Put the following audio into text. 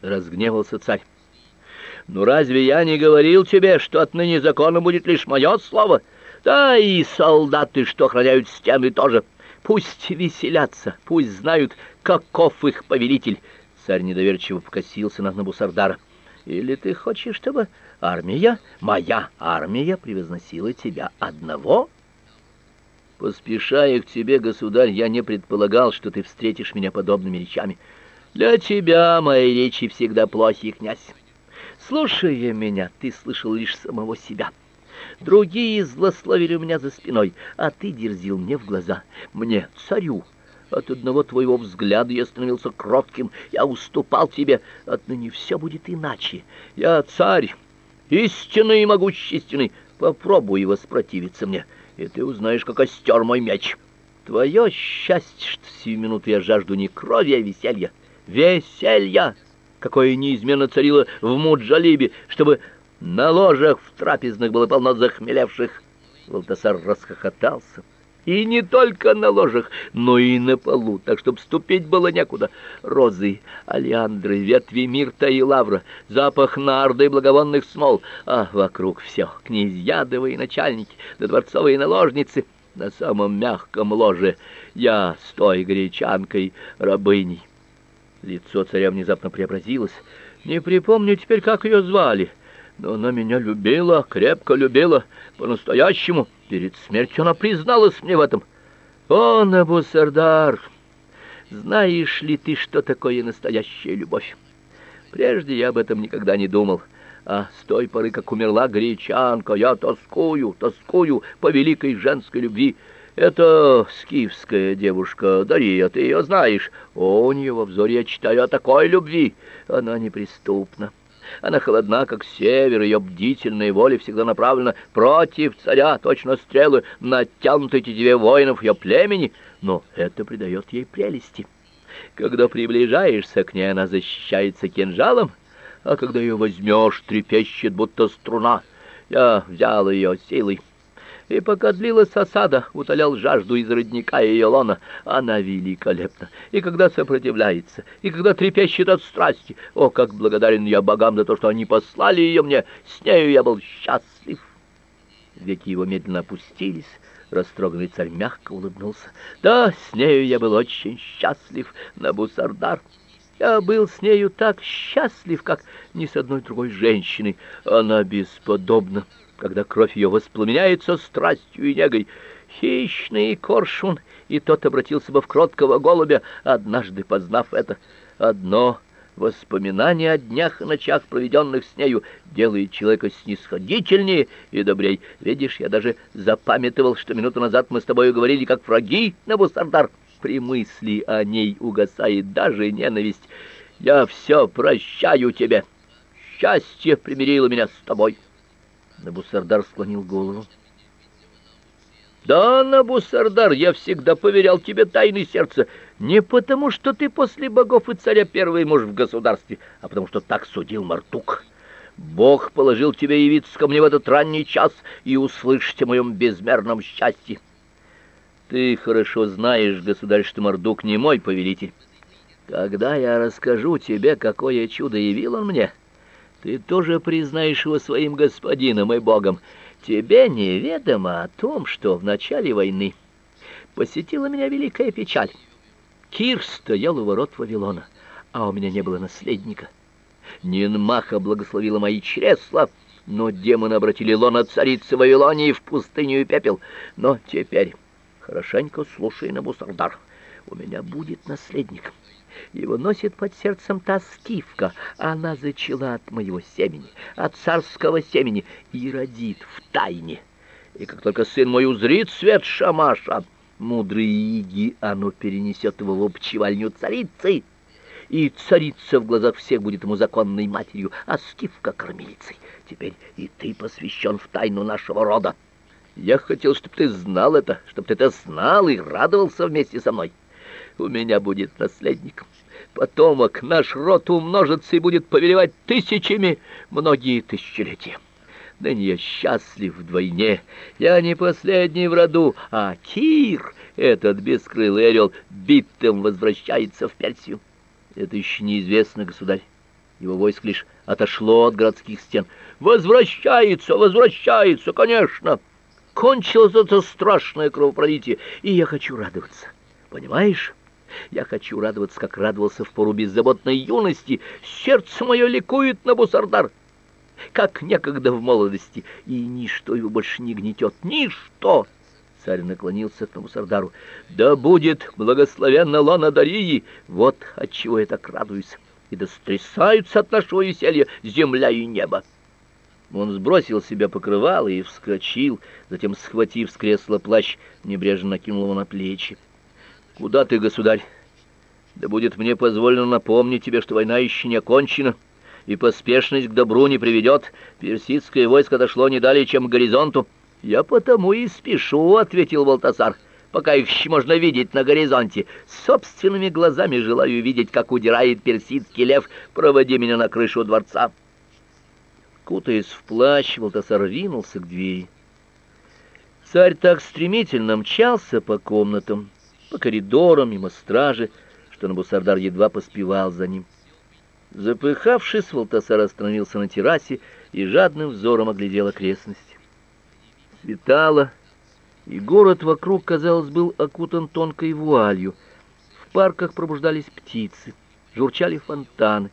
— разгневался царь. «Ну разве я не говорил тебе, что отныне законом будет лишь мое слово? Да и солдаты, что охраняют стены, тоже. Пусть веселятся, пусть знают, каков их повелитель». Царь недоверчиво покосился на Набусардара. «Или ты хочешь, чтобы армия, моя армия, превозносила тебя одного?» «Поспешая к тебе, государь, я не предполагал, что ты встретишь меня подобными речами». Для тебя мои речи всегда плохи, князь. Слушая меня, ты слышал лишь самого себя. Другие злословили у меня за спиной, а ты дерзил мне в глаза, мне, царю. От одного твоего взгляда я становился кротким, я уступал тебе. Отныне все будет иначе. Я царь, истинный и могущественный. Попробуй воспротивиться мне, и ты узнаешь, как остер мой меч. Твое счастье, что сию минуту я жажду не крови, а веселья веселья, какое неизменно царило в Муджалибе, чтобы на ложах в трапезных было полно захмелевших. Валтасар расхохотался. И не только на ложах, но и на полу, так чтобы ступить было некуда. Розы, алиандры, ветви мирта и лавра, запах нарды и благовонных смол, а вокруг все князьядовые начальники, да дворцовые наложницы. На самом мягком ложе я с той гречанкой рабыней. Лицо царя внезапно преобразилось. Не припомню теперь, как ее звали, но она меня любила, крепко любила, по-настоящему. Перед смертью она призналась мне в этом. О, Набусардар, знаешь ли ты, что такое настоящая любовь? Прежде я об этом никогда не думал. А с той поры, как умерла гречанка, я тоскую, тоскую по великой женской любви. Это скифская девушка, Дарья, ты ее знаешь. О, у нее во взоре я читаю о такой любви. Она неприступна. Она холодна, как север, ее бдительная воля всегда направлена против царя, точно стрелы, натянутой тетиве воинов ее племени, но это придает ей прелести. Когда приближаешься к ней, она защищается кинжалом, а когда ее возьмешь, трепещет, будто струна. Я взял ее силой. И пока длилась осада, утолял жажду из родника ее лона. Она великолепна. И когда сопротивляется, и когда трепещет от страсти. О, как благодарен я богам за то, что они послали ее мне. С нею я был счастлив. Веки его медленно опустились. Растроганный царь мягко улыбнулся. Да, с нею я был очень счастлив, Набусардар. Я был с нею так счастлив, как ни с одной другой женщиной. Она бесподобна когда кровь ее воспламеняется страстью и негой. Хищный коршун, и тот обратился бы в кроткого голубя, однажды познав это. Одно воспоминание о днях и ночах, проведенных с нею, делает человека снисходительнее и добрей. Видишь, я даже запамятовал, что минуту назад мы с тобой говорили, как враги на Бусардар. При мысли о ней угасает даже ненависть. Я все прощаю тебе. Счастье примирило меня с тобой. Набусардар склонил голову. Да, Набусардар, я всегда поверял тебе тайны сердца, не потому, что ты после богов и царя первый муж в государстве, а потому что так судил Мартук. Бог положил тебе явиться ко мне в этот ранний час и услышать о моем безмерном счастье. Ты хорошо знаешь, государь, что Мардук не мой повелитель. Когда я расскажу тебе, какое чудо явил он мне, ты тоже признаешь его своим господином и богом. Тебе неведомо о том, что в начале войны посетила меня великая печаль. Кир стоял у ворот Вавилона, а у меня не было наследника. Нинмаха благословила мои чресла, но демоны обратили лона царицы Вавилонии в пустыню и пепел. Но теперь, хорошенько слушай, Набусардар, у меня будет наследник. Его носит под сердцем та скифка. Она зачала от моего семени, от царского семени, и родит в тайне. И как только сын мой узрит свет Шамаша, мудрый Иги, оно перенесет его в обчевальню царицы, и царица в глазах всех будет ему законной матерью, а скифка — кормилицей. Теперь и ты посвящен в тайну нашего рода. Я хотел, чтобы ты знал это, чтобы ты это знал и радовался вместе со мной у меня будет наследник. Потомок наш род умножится и будет повелевать тысячами многие тысячелетия. Ныне я счастлив вдвойне. Я не последний в роду, а Кир, этот бескрылый орел, битым возвращается в Персию. Это еще неизвестно, государь. Его войско лишь отошло от городских стен. «Возвращается, возвращается, конечно!» Кончилось это страшное кровопролитие, и я хочу радоваться. Понимаешь? Я хочу радоваться, как радовался в пору беззаботной юности. Сердце мое ликует на Бусардар, как некогда в молодости, и ничто его больше не гнетет. Ничто! Царь наклонился к Набусардару. «Да будет благословенна лона Дарии! Вот отчего я так радуюсь! И да стрясаются от нашего веселья земля и небо!» Он сбросил с себя покрывало и вскочил, затем, схватив с кресла плащ, небрежно накинул его на плечи. «Куда ты, государь? Да будет мне позволено напомнить тебе, что война еще не окончена, и поспешность к добру не приведет. Персидское войско дошло не далее, чем к горизонту». «Я потому и спешу», — ответил Валтасар, — «пока их еще можно видеть на горизонте. Собственными глазами желаю видеть, как удирает персидский лев. Проводи меня на крышу дворца». Кутаясь в плащ, Валтасар ринулся к двери. Царь так стремительно мчался по комнатам, по коридорам, мимо стражи, что Набусардар едва поспевал за ним. Запыхавшись, Валтасар остановился на террасе и жадным взором оглядел окрестности. Светало, и город вокруг, казалось, был окутан тонкой вуалью. В парках пробуждались птицы, журчали фонтаны.